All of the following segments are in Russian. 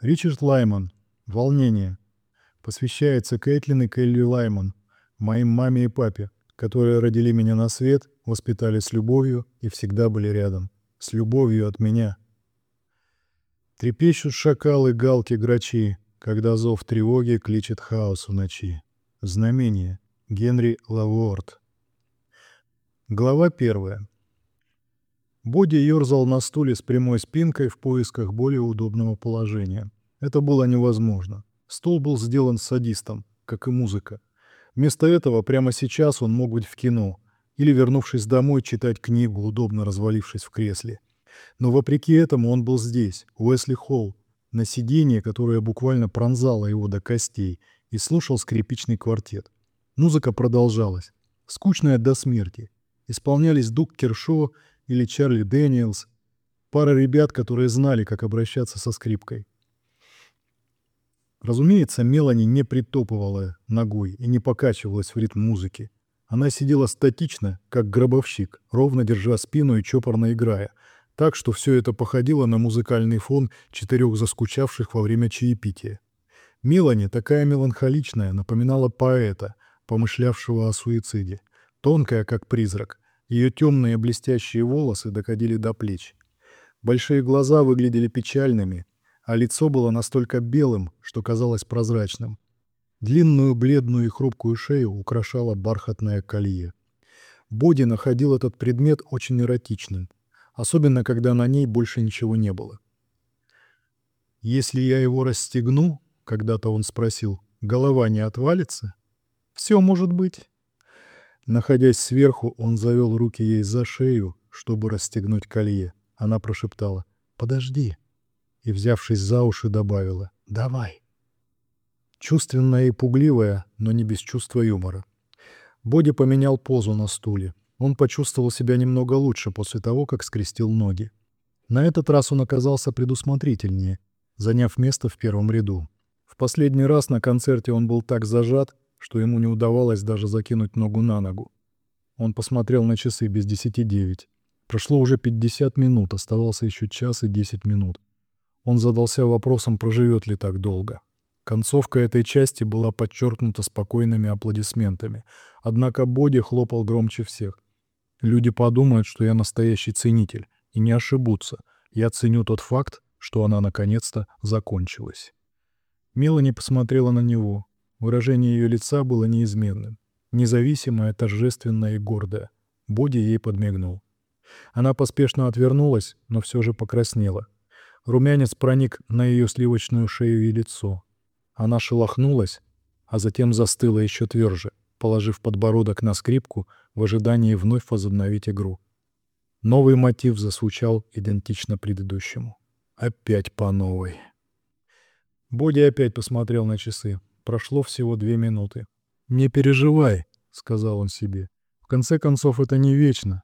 Ричард Лайман. Волнение. Посвящается Кэтлин и Келли Лайман, моим маме и папе, которые родили меня на свет, воспитали с любовью и всегда были рядом. С любовью от меня. Трепещут шакалы, галки, грачи, когда зов тревоги кличет хаос в ночи. Знамение. Генри Лаворд. Глава первая. Боди ерзал на стуле с прямой спинкой в поисках более удобного положения. Это было невозможно. Стул был сделан садистом, как и музыка. Вместо этого прямо сейчас он мог быть в кино или, вернувшись домой, читать книгу, удобно развалившись в кресле. Но вопреки этому он был здесь, у Уэсли Холл, на сиденье, которое буквально пронзало его до костей, и слушал скрипичный квартет. Музыка продолжалась, скучная до смерти. Исполнялись Дук Кершо или Чарли Дэниелс, пара ребят, которые знали, как обращаться со скрипкой. Разумеется, Мелани не притопывала ногой и не покачивалась в ритм музыки. Она сидела статично, как гробовщик, ровно держа спину и чопорно играя, так что все это походило на музыкальный фон четырех заскучавших во время чаепития. Мелани, такая меланхоличная, напоминала поэта, помышлявшего о суициде. Тонкая, как призрак. Ее темные блестящие волосы доходили до плеч. Большие глаза выглядели печальными, а лицо было настолько белым, что казалось прозрачным. Длинную, бледную и хрупкую шею украшала бархатное колье. Боди находил этот предмет очень эротичным, особенно когда на ней больше ничего не было. «Если я его расстегну, — когда-то он спросил, — голова не отвалится? Все может быть». Находясь сверху, он завел руки ей за шею, чтобы расстегнуть колье. Она прошептала «Подожди» и, взявшись за уши, добавила «Давай». Чувственная и пугливая, но не без чувства юмора. Боди поменял позу на стуле. Он почувствовал себя немного лучше после того, как скрестил ноги. На этот раз он оказался предусмотрительнее, заняв место в первом ряду. В последний раз на концерте он был так зажат, что ему не удавалось даже закинуть ногу на ногу. Он посмотрел на часы без десяти девять. Прошло уже 50 минут, оставался еще час и 10 минут. Он задался вопросом, проживет ли так долго. Концовка этой части была подчеркнута спокойными аплодисментами, однако Боди хлопал громче всех. Люди подумают, что я настоящий ценитель, и не ошибутся. Я ценю тот факт, что она наконец-то закончилась. Мелани посмотрела на него. Выражение ее лица было неизменным. Независимое, торжественное и гордое. Боди ей подмигнул. Она поспешно отвернулась, но все же покраснела. Румянец проник на ее сливочную шею и лицо. Она шелохнулась, а затем застыла еще тверже, положив подбородок на скрипку в ожидании вновь возобновить игру. Новый мотив засвучал идентично предыдущему. Опять по новой. Боди опять посмотрел на часы. Прошло всего две минуты. «Не переживай», — сказал он себе. «В конце концов, это не вечно.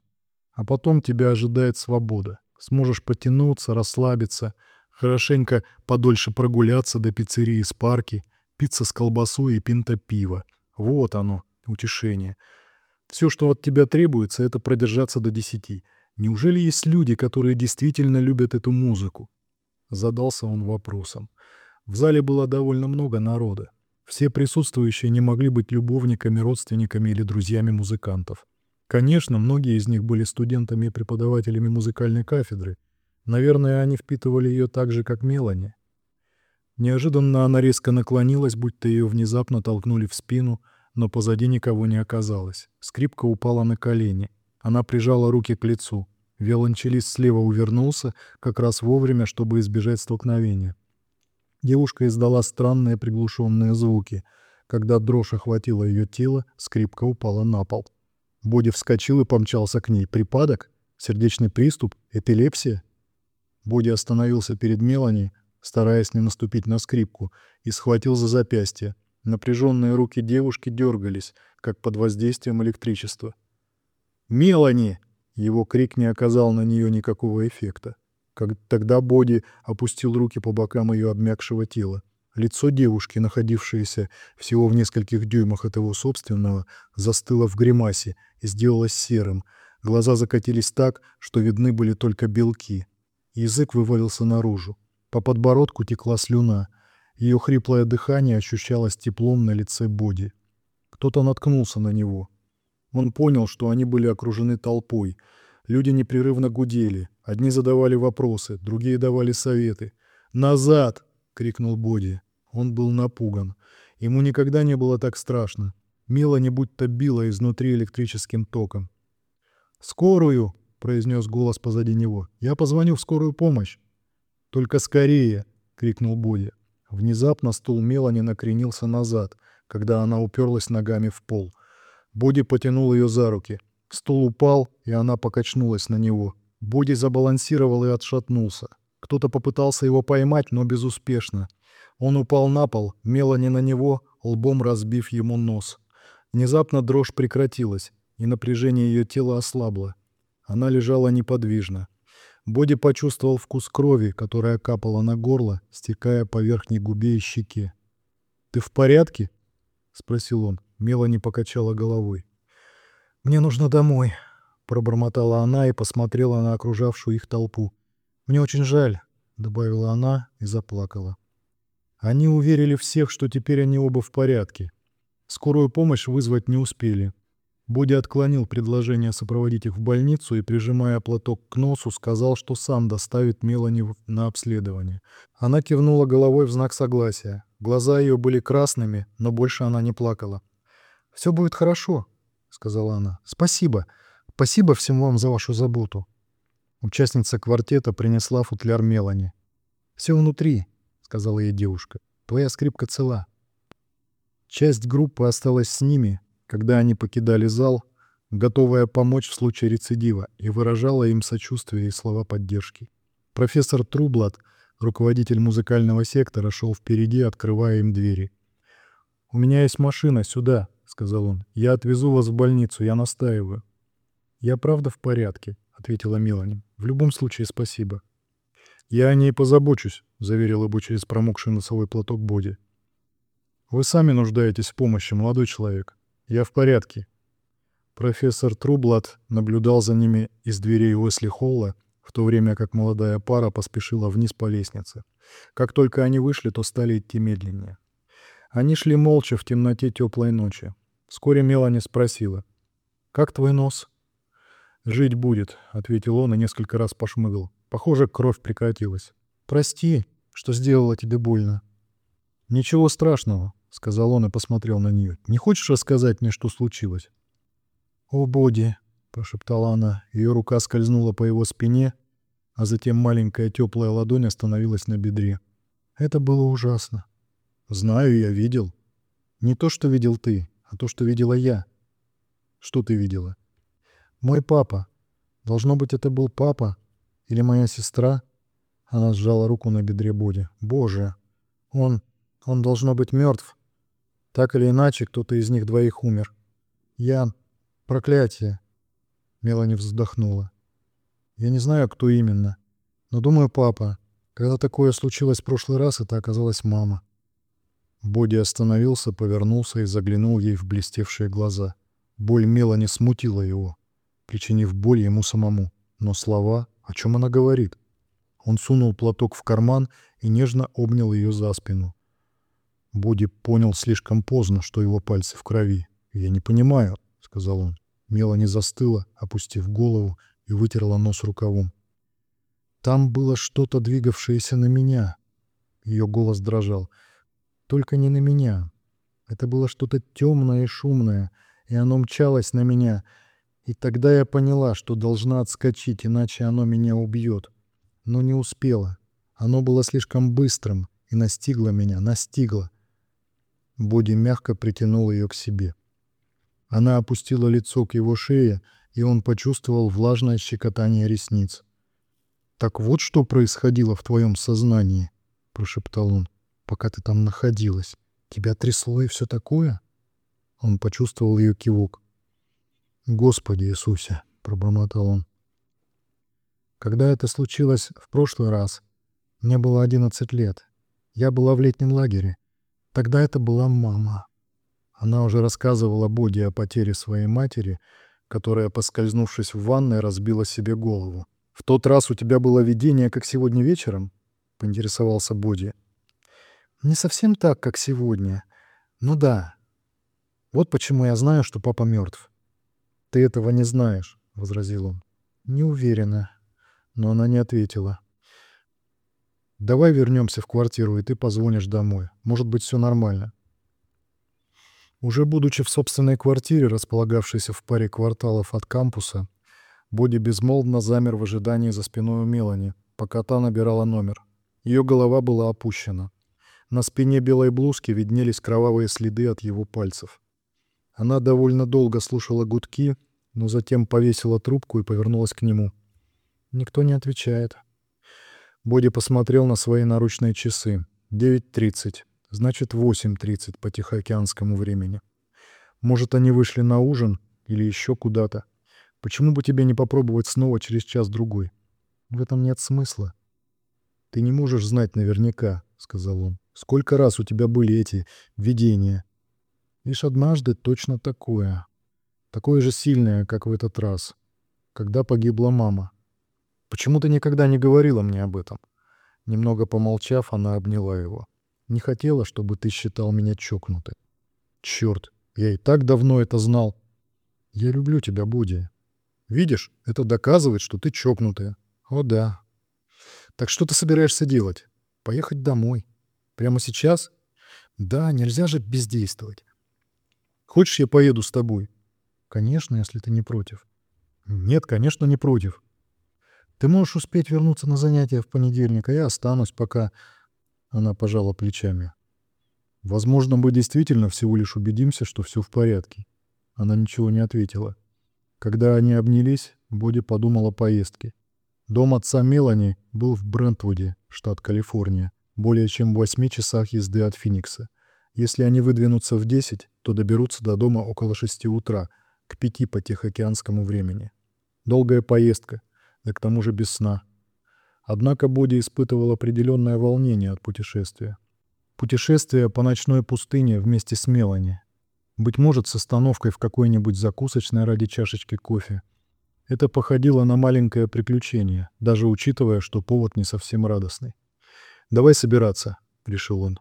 А потом тебя ожидает свобода. Сможешь потянуться, расслабиться, хорошенько подольше прогуляться до пиццерии с парки, пицца с колбасой и пинта пива. Вот оно, утешение. Все, что от тебя требуется, это продержаться до десяти. Неужели есть люди, которые действительно любят эту музыку? Задался он вопросом. В зале было довольно много народа. Все присутствующие не могли быть любовниками, родственниками или друзьями музыкантов. Конечно, многие из них были студентами и преподавателями музыкальной кафедры. Наверное, они впитывали ее так же, как Мелани. Неожиданно она резко наклонилась, будто ее внезапно толкнули в спину, но позади никого не оказалось. Скрипка упала на колени. Она прижала руки к лицу. Виолончелист слева увернулся, как раз вовремя, чтобы избежать столкновения. Девушка издала странные приглушенные звуки. Когда дрожь охватила ее тело, скрипка упала на пол. Боди вскочил и помчался к ней. Припадок? Сердечный приступ? Эпилепсия? Боди остановился перед Мелани, стараясь не наступить на скрипку, и схватил за запястье. Напряженные руки девушки дергались, как под воздействием электричества. «Мелани!» Его крик не оказал на нее никакого эффекта. Как тогда Боди опустил руки по бокам ее обмякшего тела. Лицо девушки, находившееся всего в нескольких дюймах от его собственного, застыло в гримасе и сделалось серым. Глаза закатились так, что видны были только белки. Язык вывалился наружу. По подбородку текла слюна. Ее хриплое дыхание ощущалось теплом на лице Боди. Кто-то наткнулся на него. Он понял, что они были окружены толпой. Люди непрерывно гудели. Одни задавали вопросы, другие давали советы. «Назад!» — крикнул Боди. Он был напуган. Ему никогда не было так страшно. Мелани будто била изнутри электрическим током. «Скорую!» — произнес голос позади него. «Я позвоню в скорую помощь!» «Только скорее!» — крикнул Боди. Внезапно стул Мелани накренился назад, когда она уперлась ногами в пол. Боди потянул ее за руки. Стул упал, и она покачнулась на него. Боди забалансировал и отшатнулся. Кто-то попытался его поймать, но безуспешно. Он упал на пол, Мелани на него, лбом разбив ему нос. Внезапно дрожь прекратилась, и напряжение ее тела ослабло. Она лежала неподвижно. Боди почувствовал вкус крови, которая капала на горло, стекая по верхней губе и щеке. «Ты в порядке?» — спросил он. Мелани покачала головой. «Мне нужно домой», — пробормотала она и посмотрела на окружавшую их толпу. «Мне очень жаль», — добавила она и заплакала. Они уверили всех, что теперь они оба в порядке. Скорую помощь вызвать не успели. Боди отклонил предложение сопроводить их в больницу и, прижимая платок к носу, сказал, что сам доставит Мелани на обследование. Она кивнула головой в знак согласия. Глаза ее были красными, но больше она не плакала. «Все будет хорошо», — сказала она. «Спасибо. Спасибо всем вам за вашу заботу». Участница квартета принесла футляр Мелани. «Все внутри», — сказала ей девушка. «Твоя скрипка цела». Часть группы осталась с ними, когда они покидали зал, готовая помочь в случае рецидива, и выражала им сочувствие и слова поддержки. Профессор Трублат, руководитель музыкального сектора, шел впереди, открывая им двери. «У меня есть машина, сюда», — сказал он. «Я отвезу вас в больницу, я настаиваю». «Я правда в порядке», — ответила Мелани. «В любом случае спасибо». «Я о ней позабочусь», — заверил его через промокший носовой платок Боди. «Вы сами нуждаетесь в помощи, молодой человек. Я в порядке». Профессор Трублат наблюдал за ними из дверей Уэсли Холла, в то время как молодая пара поспешила вниз по лестнице. Как только они вышли, то стали идти медленнее. Они шли молча в темноте теплой ночи. Вскоре Мелани спросила. «Как твой нос?» «Жить будет», — ответил он и несколько раз пошмыгал. Похоже, кровь прекратилась. «Прости, что сделала тебе больно». «Ничего страшного», — сказал он и посмотрел на нее. «Не хочешь рассказать мне, что случилось?» «О, Боди», — прошептала она. Ее рука скользнула по его спине, а затем маленькая теплая ладонь остановилась на бедре. «Это было ужасно». «Знаю, я видел». «Не то, что видел ты, а то, что видела я». «Что ты видела?» «Мой папа. Должно быть, это был папа, или моя сестра?» Она сжала руку на бедре Боди. «Боже! Он... он должно быть мертв. Так или иначе, кто-то из них двоих умер. Я... проклятие!» Мелани вздохнула. «Я не знаю, кто именно, но думаю, папа. Когда такое случилось в прошлый раз, это оказалась мама». Боди остановился, повернулся и заглянул ей в блестевшие глаза. Боль Мелани смутила его, причинив боль ему самому. Но слова о чем она говорит? Он сунул платок в карман и нежно обнял ее за спину. Боди понял слишком поздно, что его пальцы в крови. «Я не понимаю», — сказал он. Мелани застыла, опустив голову, и вытерла нос рукавом. «Там было что-то, двигавшееся на меня». Ее голос дрожал. «Только не на меня. Это было что-то темное и шумное, и оно мчалось на меня, и тогда я поняла, что должна отскочить, иначе оно меня убьет. Но не успела. Оно было слишком быстрым и настигло меня, настигло. Боди мягко притянул ее к себе. Она опустила лицо к его шее, и он почувствовал влажное щекотание ресниц. «Так вот что происходило в твоем сознании», — прошептал он, — «пока ты там находилась. Тебя трясло и все такое?» Он почувствовал ее кивок. «Господи Иисусе!» — пробормотал он. Когда это случилось в прошлый раз, мне было 11 лет. Я была в летнем лагере. Тогда это была мама. Она уже рассказывала Боди о потере своей матери, которая, поскользнувшись в ванной, разбила себе голову. «В тот раз у тебя было видение, как сегодня вечером?» — поинтересовался Боди. «Не совсем так, как сегодня. Ну да. Вот почему я знаю, что папа мертв». «Ты этого не знаешь», — возразил он. «Не уверена». Но она не ответила. «Давай вернемся в квартиру, и ты позвонишь домой. Может быть, все нормально». Уже будучи в собственной квартире, располагавшейся в паре кварталов от кампуса, Боди безмолвно замер в ожидании за спиной у Мелани, пока та набирала номер. Ее голова была опущена. На спине белой блузки виднелись кровавые следы от его пальцев. Она довольно долго слушала гудки, но затем повесила трубку и повернулась к нему. Никто не отвечает. Боди посмотрел на свои наручные часы. 9.30. Значит, 8.30 по тихоокеанскому времени. Может, они вышли на ужин или еще куда-то. Почему бы тебе не попробовать снова через час-другой? В этом нет смысла. Ты не можешь знать наверняка, — сказал он. Сколько раз у тебя были эти видения? Лишь однажды точно такое. Такое же сильное, как в этот раз. Когда погибла мама. Почему ты никогда не говорила мне об этом? Немного помолчав, она обняла его. Не хотела, чтобы ты считал меня чокнутым. Черт, я и так давно это знал. Я люблю тебя, Буди. Видишь, это доказывает, что ты чокнутая. О да. Так что ты собираешься делать? Поехать домой. Прямо сейчас? Да, нельзя же бездействовать. Хочешь, я поеду с тобой? Конечно, если ты не против. Нет, конечно, не против. Ты можешь успеть вернуться на занятия в понедельник, а я останусь, пока она пожала плечами. Возможно, мы действительно всего лишь убедимся, что все в порядке. Она ничего не ответила. Когда они обнялись, Боди подумал о поездке. Дом отца Мелани был в Брентвуде, штат Калифорния, более чем в восьми часах езды от Финикса. Если они выдвинутся в 10, то доберутся до дома около 6 утра, к 5 по Тихоокеанскому времени. Долгая поездка, да к тому же без сна. Однако Боди испытывал определенное волнение от путешествия. Путешествие по ночной пустыне вместе с Мелани. Быть может, с остановкой в какой-нибудь закусочной ради чашечки кофе. Это походило на маленькое приключение, даже учитывая, что повод не совсем радостный. «Давай собираться», — решил он.